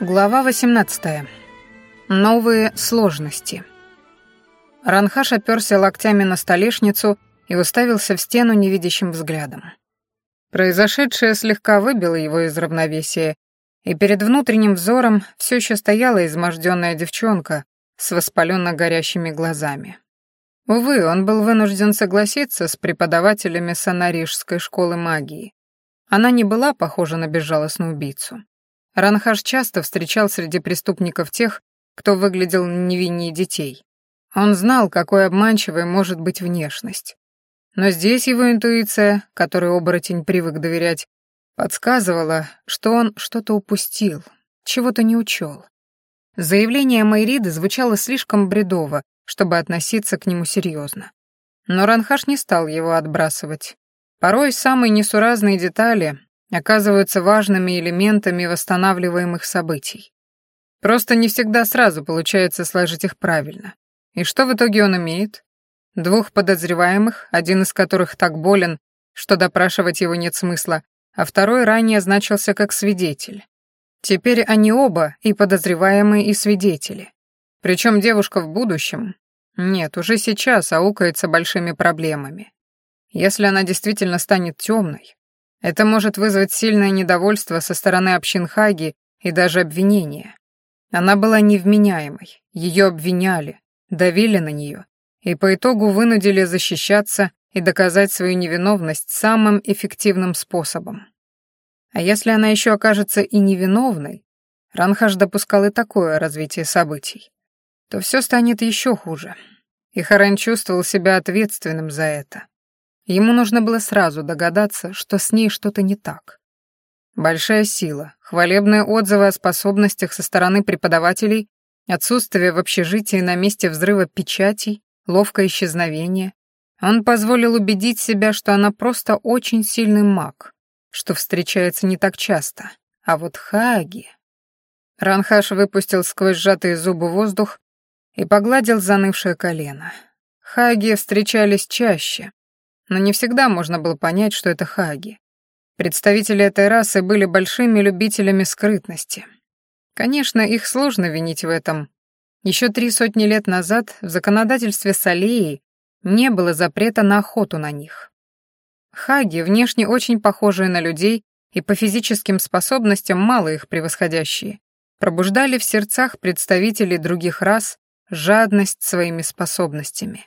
Глава 18. Новые сложности. Ранхаш оперся локтями на столешницу и уставился в стену невидящим взглядом. Произошедшее слегка выбило его из равновесия, и перед внутренним взором все еще стояла изможденная девчонка с воспаленно горящими глазами. Увы, он был вынужден согласиться с преподавателями Санарижской школы магии. Она не была похожа на безжалостную убийцу. Ранхаш часто встречал среди преступников тех, кто выглядел невиннее детей. Он знал, какой обманчивой может быть внешность. Но здесь его интуиция, которой оборотень привык доверять, подсказывала, что он что-то упустил, чего-то не учел. Заявление Майриды звучало слишком бредово, чтобы относиться к нему серьезно. Но Ранхаш не стал его отбрасывать. Порой самые несуразные детали оказываются важными элементами восстанавливаемых событий. Просто не всегда сразу получается сложить их правильно. И что в итоге он имеет? Двух подозреваемых, один из которых так болен, что допрашивать его нет смысла, а второй ранее значился как свидетель. Теперь они оба, и подозреваемые, и свидетели. Причем девушка в будущем, нет, уже сейчас аукается большими проблемами. Если она действительно станет темной, это может вызвать сильное недовольство со стороны общин Хаги и даже обвинение. Она была невменяемой, ее обвиняли, давили на нее и по итогу вынудили защищаться и доказать свою невиновность самым эффективным способом. А если она еще окажется и невиновной, Ранхаш допускал и такое развитие событий, то все станет еще хуже. И Харен чувствовал себя ответственным за это. Ему нужно было сразу догадаться, что с ней что-то не так. Большая сила, хвалебные отзывы о способностях со стороны преподавателей, отсутствие в общежитии на месте взрыва печатей, ловкое исчезновение. Он позволил убедить себя, что она просто очень сильный маг, что встречается не так часто. А вот Хаги... Ранхаш выпустил сквозь сжатые зубы воздух и погладил занывшее колено. Хаги встречались чаще, но не всегда можно было понять, что это хаги. Представители этой расы были большими любителями скрытности. Конечно, их сложно винить в этом. Еще три сотни лет назад в законодательстве Салеи не было запрета на охоту на них. Хаги, внешне очень похожие на людей и по физическим способностям мало их превосходящие, пробуждали в сердцах представителей других рас жадность своими способностями.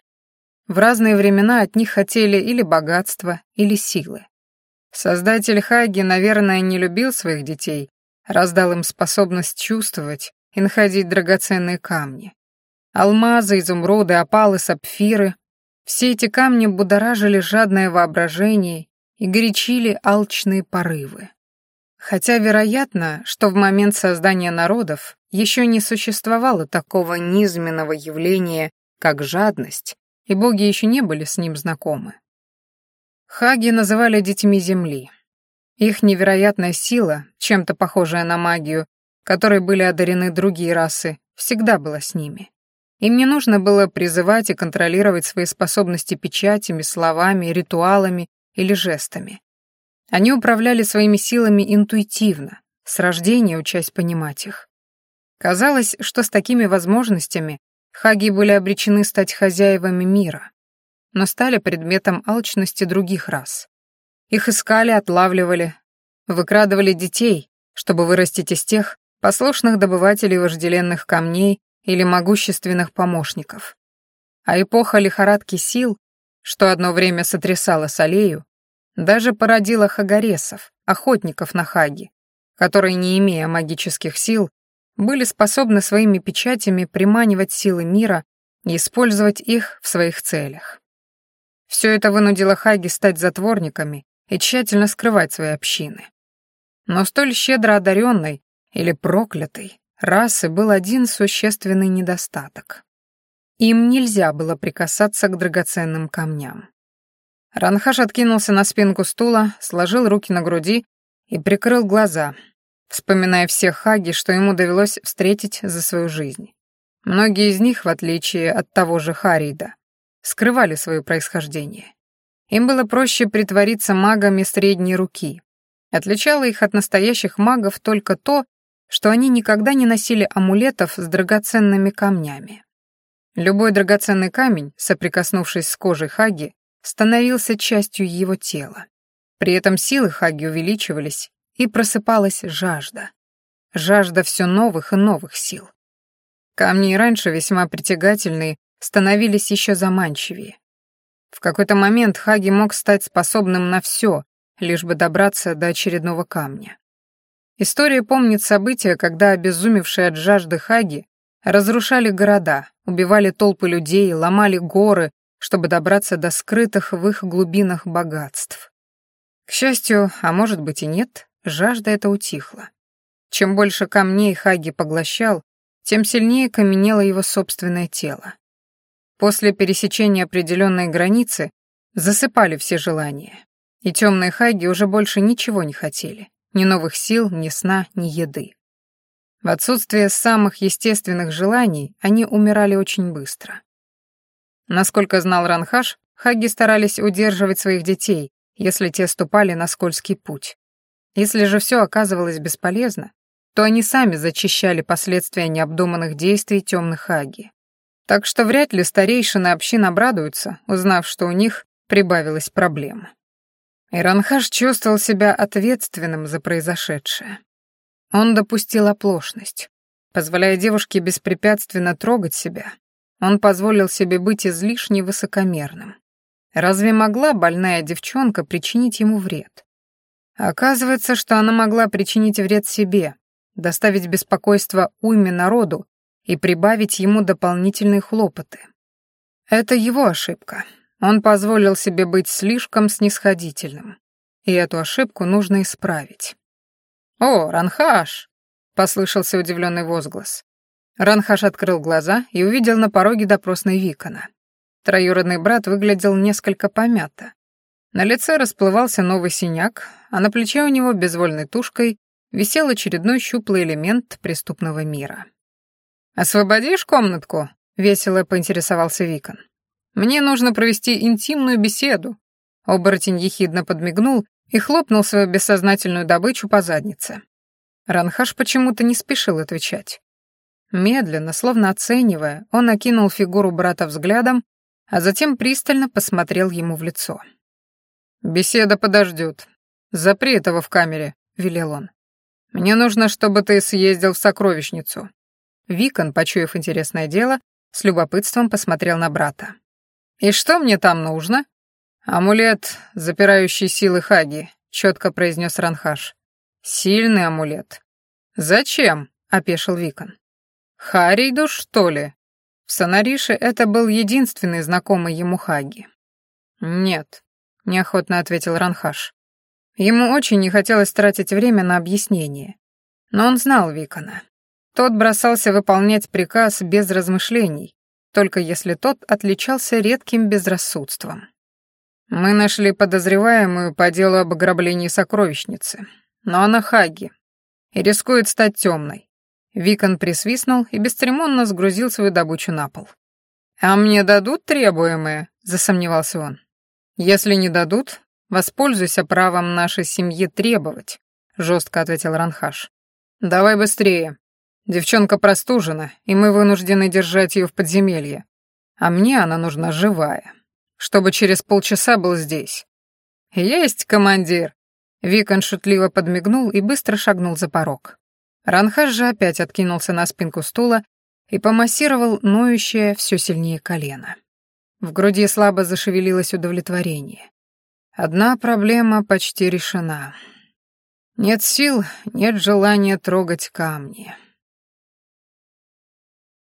В разные времена от них хотели или богатства, или силы. Создатель Хаги, наверное, не любил своих детей, раздал им способность чувствовать и находить драгоценные камни. Алмазы, изумруды, опалы, сапфиры — все эти камни будоражили жадное воображение и горячили алчные порывы. Хотя вероятно, что в момент создания народов еще не существовало такого низменного явления, как жадность, и боги еще не были с ним знакомы. Хаги называли детьми Земли. Их невероятная сила, чем-то похожая на магию, которой были одарены другие расы, всегда была с ними. Им не нужно было призывать и контролировать свои способности печатями, словами, ритуалами или жестами. Они управляли своими силами интуитивно, с рождения учась понимать их. Казалось, что с такими возможностями Хаги были обречены стать хозяевами мира, но стали предметом алчности других рас. Их искали, отлавливали, выкрадывали детей, чтобы вырастить из тех послушных добывателей вожделенных камней или могущественных помощников. А эпоха лихорадки сил, что одно время сотрясала Салею, даже породила хагаресов, охотников на хаги, которые, не имея магических сил, были способны своими печатями приманивать силы мира и использовать их в своих целях. Все это вынудило Хаги стать затворниками и тщательно скрывать свои общины. Но столь щедро одаренной или проклятой расы был один существенный недостаток. Им нельзя было прикасаться к драгоценным камням. Ранхаш откинулся на спинку стула, сложил руки на груди и прикрыл глаза, вспоминая всех хаги, что ему довелось встретить за свою жизнь. Многие из них, в отличие от того же Харида, скрывали свое происхождение. Им было проще притвориться магами средней руки. Отличало их от настоящих магов только то, что они никогда не носили амулетов с драгоценными камнями. Любой драгоценный камень, соприкоснувшись с кожей Хаги, становился частью его тела. При этом силы Хаги увеличивались, и просыпалась жажда. Жажда все новых и новых сил. Камни раньше весьма притягательные становились еще заманчивее. В какой-то момент Хаги мог стать способным на все, лишь бы добраться до очередного камня. История помнит события, когда обезумевшие от жажды Хаги разрушали города, убивали толпы людей, ломали горы, чтобы добраться до скрытых в их глубинах богатств. К счастью, а может быть и нет, жажда эта утихла. Чем больше камней Хаги поглощал, тем сильнее каменело его собственное тело. После пересечения определенной границы засыпали все желания, и темные Хаги уже больше ничего не хотели, ни новых сил, ни сна, ни еды. В отсутствие самых естественных желаний они умирали очень быстро. Насколько знал Ранхаш, Хаги старались удерживать своих детей, если те ступали на скользкий путь. Если же все оказывалось бесполезно, то они сами зачищали последствия необдуманных действий темных Хаги. Так что вряд ли старейшины общин обрадуются, узнав, что у них прибавилась проблема. Иранхаш чувствовал себя ответственным за произошедшее. Он допустил оплошность. Позволяя девушке беспрепятственно трогать себя, он позволил себе быть излишне высокомерным. Разве могла больная девчонка причинить ему вред? Оказывается, что она могла причинить вред себе, доставить беспокойство уйме народу и прибавить ему дополнительные хлопоты. Это его ошибка. Он позволил себе быть слишком снисходительным. И эту ошибку нужно исправить. «О, Ранхаш!» — послышался удивленный возглас. Ранхаш открыл глаза и увидел на пороге допросной Викона. Троюродный брат выглядел несколько помято. На лице расплывался новый синяк, а на плече у него безвольной тушкой висел очередной щуплый элемент преступного мира. «Освободишь комнатку?» — весело поинтересовался Викон. «Мне нужно провести интимную беседу». Оборотень ехидно подмигнул и хлопнул свою бессознательную добычу по заднице. Ранхаш почему-то не спешил отвечать. Медленно, словно оценивая, он окинул фигуру брата взглядом, а затем пристально посмотрел ему в лицо. «Беседа подождет. Запри этого в камере», — велел он. «Мне нужно, чтобы ты съездил в сокровищницу. Викон, почуяв интересное дело, с любопытством посмотрел на брата. «И что мне там нужно?» «Амулет, запирающий силы Хаги», — четко произнес Ранхаш. «Сильный амулет». «Зачем?» — опешил Викон. «Харейду, что ли?» В Санарише это был единственный знакомый ему Хаги. «Нет», — неохотно ответил Ранхаш. Ему очень не хотелось тратить время на объяснение. Но он знал Викона. Тот бросался выполнять приказ без размышлений, только если тот отличался редким безрассудством. «Мы нашли подозреваемую по делу об ограблении сокровищницы, но она Хаги и рискует стать темной». Викон присвистнул и бесцеремонно сгрузил свою добычу на пол. «А мне дадут требуемое?» — засомневался он. «Если не дадут, воспользуйся правом нашей семьи требовать», — жестко ответил Ранхаш. «Давай быстрее. Девчонка простужена, и мы вынуждены держать ее в подземелье. А мне она нужна живая, чтобы через полчаса был здесь. Есть, командир. Викон шутливо подмигнул и быстро шагнул за порог. Ранхаш же опять откинулся на спинку стула и помассировал ноющее все сильнее колено. В груди слабо зашевелилось удовлетворение. Одна проблема почти решена. Нет сил, нет желания трогать камни.